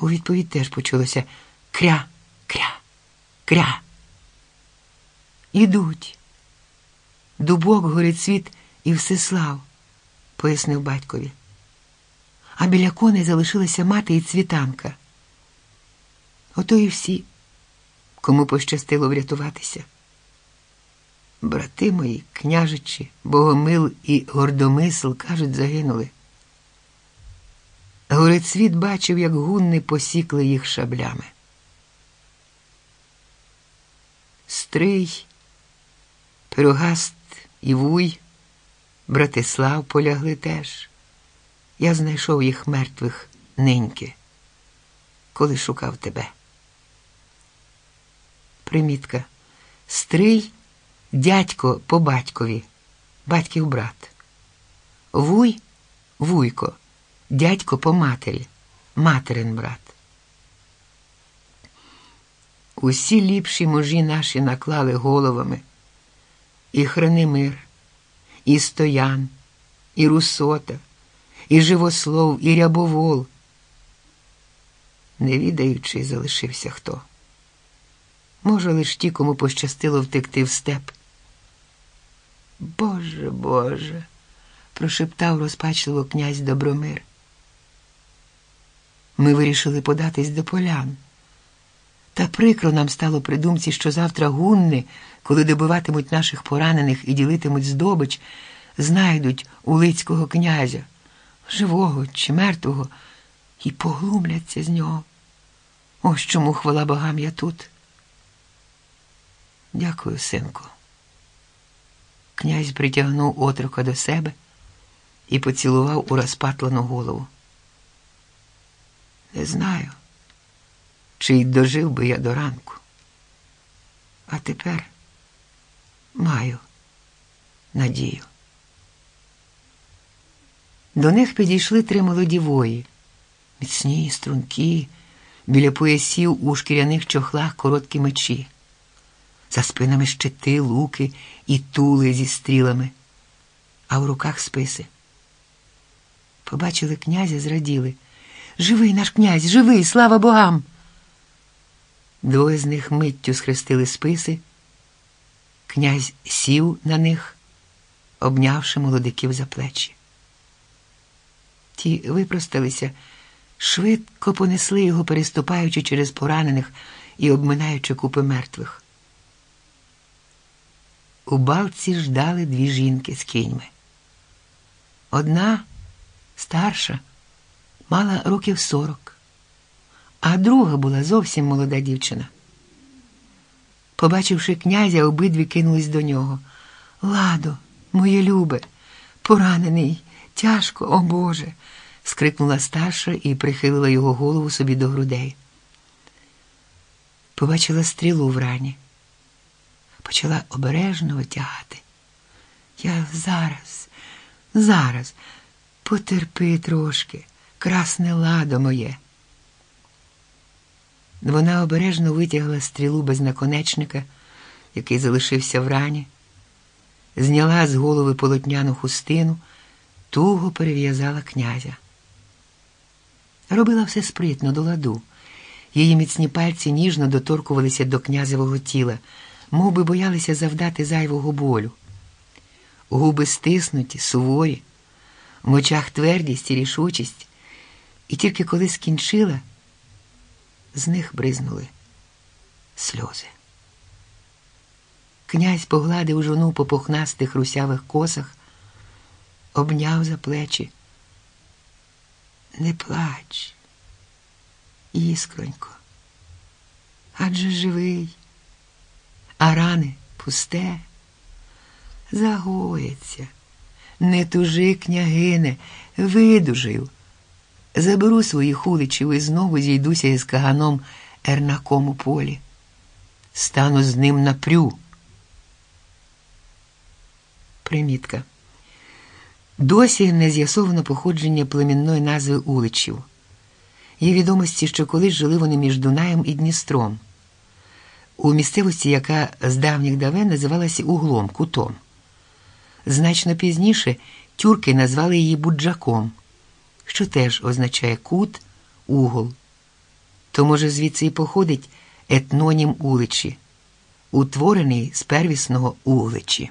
У відповідь теж почулося кря, кря, кря. Ідуть. Дубок, горицвіт і всеслав, пояснив батькові. А біля коней залишилася мати і цвітанка. Ото і всі, кому пощастило врятуватися. Брати мої, княжичі, Богомил і гордомисл, кажуть, загинули. Горецвіт бачив, як гунни посікли їх шаблями. Стрий, Пирогаст і Вуй, Братислав полягли теж. Я знайшов їх мертвих неньки, коли шукав тебе. Примітка. Стрий дядько по батькові, батьків брат. Вуй вуйко, дядько по матері, материн брат. Усі ліпші мужі наші наклали головами. І Хранимир, і Стоян, і Русота, і Живослов, і Рябовол. Не відаючи, залишився хто. Може, лиш ті, кому пощастило втекти в степ. Боже, Боже, прошептав розпачливо князь Добромир. Ми вирішили податись до полян. Та прикро нам стало при думці, що завтра гунни, коли добиватимуть наших поранених і ділитимуть здобич, знайдуть улицького князя, живого чи мертвого, і поглумляться з нього. Ось чому хвала богам я тут. Дякую, синку. Князь притягнув отрока до себе і поцілував у розпатлену голову. Не знаю, чи й дожив би я до ранку. А тепер маю надію. До них підійшли три молоді вої, міцні, стрункі, біля поясів у шкіряних чохлах короткі мечі за спинами щити, луки і тули зі стрілами, а в руках списи. Побачили князя, зраділи. Живий наш князь, живий, слава богам. Двоє з них миттю схрестили списи. Князь сів на них, обнявши молодиків за плечі. Ті випросталися, швидко понесли його, переступаючи через поранених і обминаючи купи мертвих. У балці ждали дві жінки з кіньми. Одна старша, мала років сорок, а друга була зовсім молода дівчина. Побачивши князя, обидві кинулись до нього. Ладо, моє любе, поранений, тяжко, о Боже. скрикнула старша і прихилила його голову собі до грудей. Побачила стрілу в рані почала обережно витягати. Я зараз, зараз, потерпи трошки, красне ладо моє. Вона обережно витягла стрілу без наконечника, який залишився в рані, зняла з голови полотняну хустину, туго перев'язала князя. Робила все спритно до ладу. Її міцні пальці ніжно доторкувалися до князевого тіла мов би боялися завдати зайвого болю. Губи стиснуті, суворі, в очах твердість і рішучість, і тільки коли скінчила, з них бризнули сльози. Князь погладив жону по пухнастих русявих косах, обняв за плечі. Не плач, іскронько, адже живий а рани пусте. Загоїться, не тужи, княгине, видужаю. Заберу своїх хуличів і знову зійдуся із каганом Ернаком у полі. Стану з ним напрю. Примітка. Досі не з'ясовано походження племінної назви уличів. Є відомості, що колись жили вони між Дунаєм і Дністром у місцевості, яка з давніх давен називалася углом, кутом. Значно пізніше тюрки назвали її буджаком, що теж означає кут, угол. то, може, звідси і походить етнонім уличі, утворений з первісного угличі.